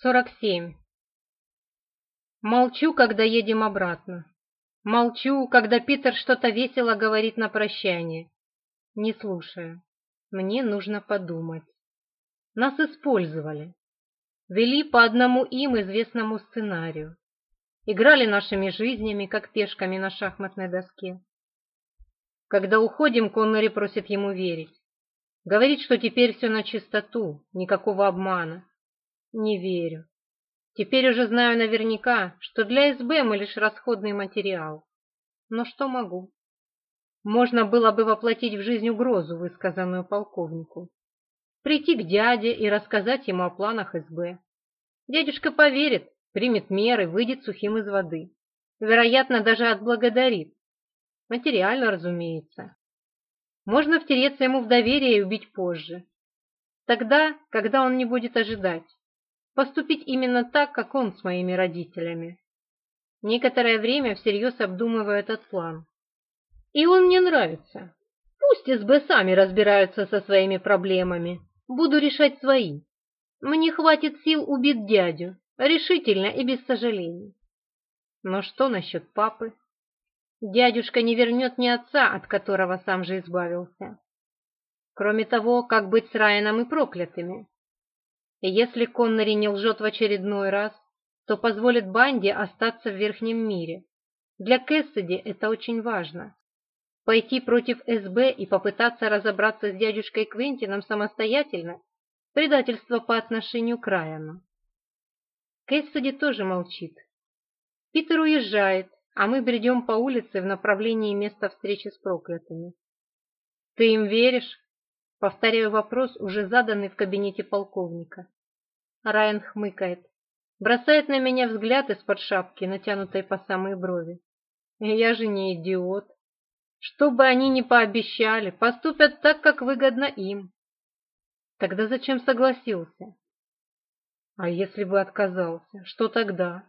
47. Молчу, когда едем обратно. Молчу, когда Питер что-то весело говорит на прощание. Не слушаю. Мне нужно подумать. Нас использовали. Вели по одному им известному сценарию. Играли нашими жизнями, как пешками на шахматной доске. Когда уходим, Коннери просит ему верить. Говорит, что теперь все на чистоту, никакого обмана не верю. Теперь уже знаю наверняка, что для СБ мы лишь расходный материал. Но что могу? Можно было бы воплотить в жизнь угрозу, высказанную полковнику. Прийти к дяде и рассказать ему о планах СБ. Дядюшка поверит, примет меры, выйдет сухим из воды. Вероятно, даже отблагодарит. Материально, разумеется. Можно втереться ему в доверие и убить позже. Тогда, когда он не будет ожидать поступить именно так, как он с моими родителями. Некоторое время всерьез обдумываю этот план. И он мне нравится. Пусть СБ сами разбираются со своими проблемами. Буду решать свои. Мне хватит сил убить дядю, решительно и без сожалений. Но что насчет папы? Дядюшка не вернет ни отца, от которого сам же избавился. Кроме того, как быть с Райаном и проклятыми? если Коннери не лжет в очередной раз, то позволит банде остаться в верхнем мире. Для Кэссиди это очень важно. Пойти против СБ и попытаться разобраться с дядюшкой Квентином самостоятельно – предательство по отношению к Райану. Кэссиди тоже молчит. Питер уезжает, а мы бредем по улице в направлении места встречи с проклятыми. «Ты им веришь?» Повторяю вопрос, уже заданный в кабинете полковника. Райан хмыкает. Бросает на меня взгляд из-под шапки, натянутой по самые брови. Я же не идиот. Что бы они ни пообещали, поступят так, как выгодно им. Тогда зачем согласился? А если бы отказался, что тогда?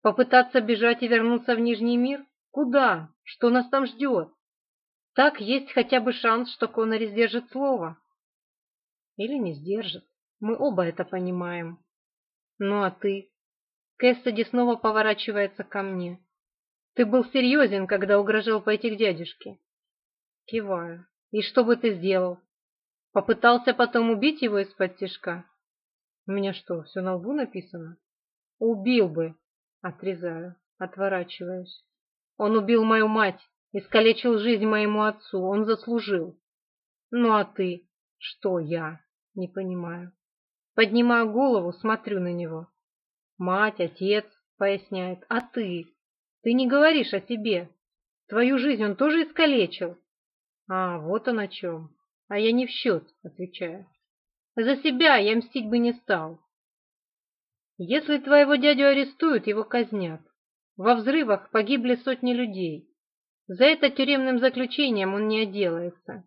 Попытаться бежать и вернуться в Нижний мир? Куда? Что нас там ждет? Так есть хотя бы шанс, что Коннери сдержит слово. Или не сдержит. Мы оба это понимаем. Ну а ты? Кэссиди снова поворачивается ко мне. Ты был серьезен, когда угрожал пойти к дядюшке. Киваю. И что бы ты сделал? Попытался потом убить его из-под тишка? У меня что, все на лбу написано? Убил бы. Отрезаю. Отворачиваюсь. Он убил мою мать искалечил жизнь моему отцу, он заслужил. Ну а ты? Что я? Не понимаю. Поднимаю голову, смотрю на него. Мать, отец, поясняет, а ты? Ты не говоришь о себе. Твою жизнь он тоже искалечил? А, вот он о чем. А я не в счет, отвечаю. За себя я мстить бы не стал. Если твоего дядю арестуют, его казнят. Во взрывах погибли сотни людей. За это тюремным заключением он не отделается.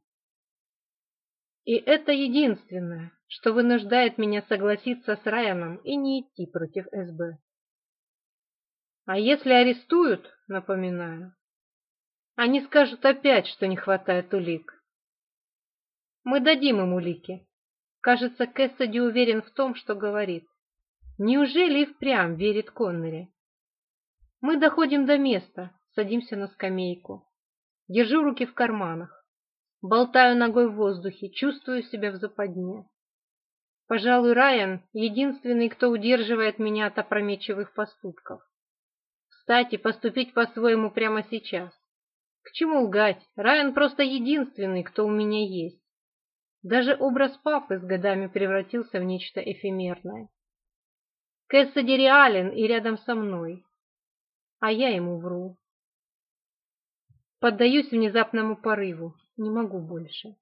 И это единственное, что вынуждает меня согласиться с Райаном и не идти против СБ. А если арестуют, напоминаю, они скажут опять, что не хватает улик. Мы дадим им улики. Кажется, Кэссиди уверен в том, что говорит. Неужели и впрямь верит Коннери? Мы доходим до места, садимся на скамейку. Держу руки в карманах. Болтаю ногой в воздухе, чувствую себя в западне. Пожалуй, Райан — единственный, кто удерживает меня от опрометчивых поступков. Кстати, поступить по-своему прямо сейчас. К чему лгать? Райан просто единственный, кто у меня есть. Даже образ папы с годами превратился в нечто эфемерное. Кэссиди реален и рядом со мной. А я ему вру. Поддаюсь внезапному порыву. Не могу больше.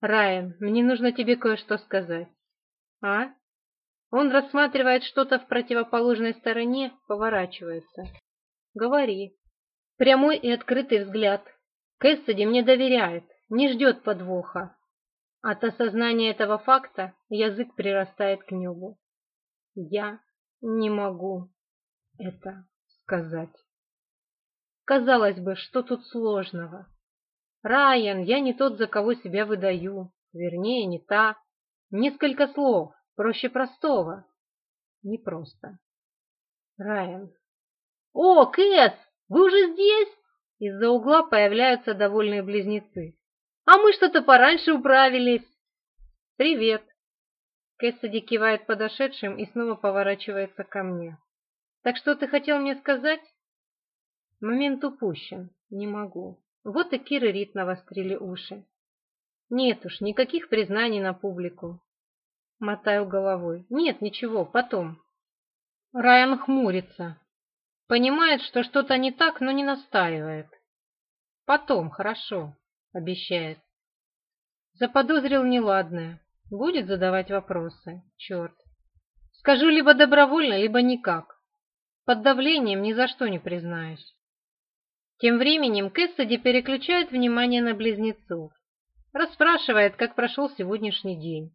Райан, мне нужно тебе кое-что сказать. А? Он рассматривает что-то в противоположной стороне, поворачивается. Говори. Прямой и открытый взгляд. Кэссиди мне доверяет, не ждет подвоха. От осознания этого факта язык прирастает к небу. Я не могу это сказать. Казалось бы, что тут сложного? Райан, я не тот, за кого себя выдаю. Вернее, не та. Несколько слов, проще простого. Непросто. Райан. О, Кэс, вы уже здесь? Из-за угла появляются довольные близнецы. А мы что-то пораньше управились. Привет. Кэссиди кивает подошедшим и снова поворачивается ко мне. Так что ты хотел мне сказать? Момент упущен. Не могу. Вот и Кир и Рит навострили уши. Нет уж, никаких признаний на публику. Мотаю головой. Нет, ничего, потом. Райан хмурится. Понимает, что что-то не так, но не настаивает. Потом, хорошо, обещает. Заподозрил неладное. Будет задавать вопросы. Черт. Скажу либо добровольно, либо никак. Под давлением ни за что не признаюсь. Тем временем Кэссиди переключает внимание на близнецов. Расспрашивает, как прошел сегодняшний день.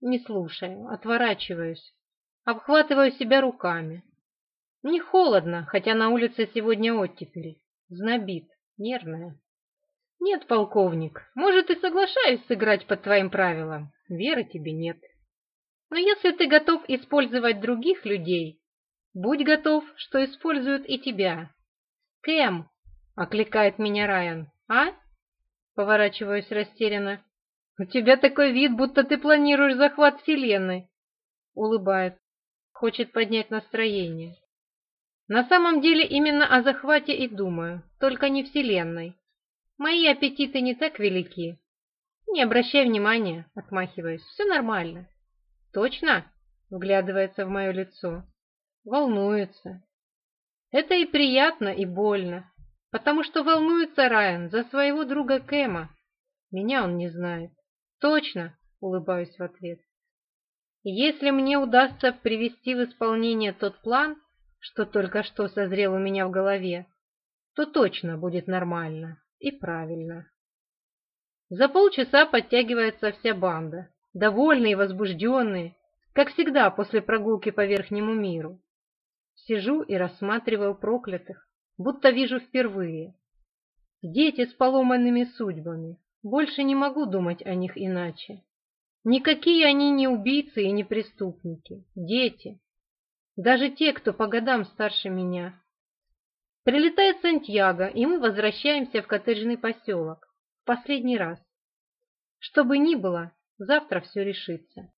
Не слушаю, отворачиваюсь. Обхватываю себя руками. Не холодно, хотя на улице сегодня оттепель. Знобит, нервная. Нет, полковник, может, и соглашаюсь сыграть под твоим правилам. Веры тебе нет. Но если ты готов использовать других людей, будь готов, что используют и тебя. Кэм, окликает меня Райан. «А?» Поворачиваюсь растерянно. «У тебя такой вид, будто ты планируешь захват Вселенной!» Улыбается. Хочет поднять настроение. На самом деле именно о захвате и думаю, только не Вселенной. Мои аппетиты не так велики. Не обращай внимания, отмахиваюсь, все нормально. Точно? Вглядывается в мое лицо. Волнуется. Это и приятно, и больно потому что волнуется Райан за своего друга Кэма. Меня он не знает. Точно, улыбаюсь в ответ. Если мне удастся привести в исполнение тот план, что только что созрел у меня в голове, то точно будет нормально и правильно. За полчаса подтягивается вся банда, довольные и возбужденные, как всегда после прогулки по верхнему миру. Сижу и рассматриваю проклятых будто вижу впервые. Дети с поломанными судьбами. Больше не могу думать о них иначе. Никакие они не убийцы и не преступники. Дети. Даже те, кто по годам старше меня. Прилетает Сантьяго, и мы возвращаемся в коттеджный поселок. В последний раз. Что бы ни было, завтра все решится.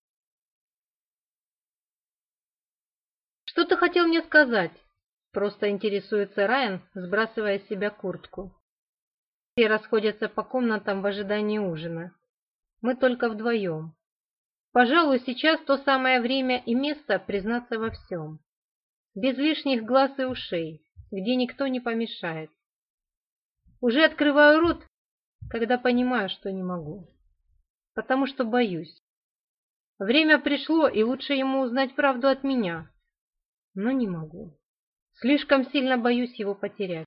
Что ты хотел мне сказать? Просто интересуется Райан, сбрасывая с себя куртку. Все расходятся по комнатам в ожидании ужина. Мы только вдвоем. Пожалуй, сейчас то самое время и место признаться во всем. Без лишних глаз и ушей, где никто не помешает. Уже открываю рот, когда понимаю, что не могу. Потому что боюсь. Время пришло, и лучше ему узнать правду от меня. Но не могу. Слишком сильно боюсь его потерять.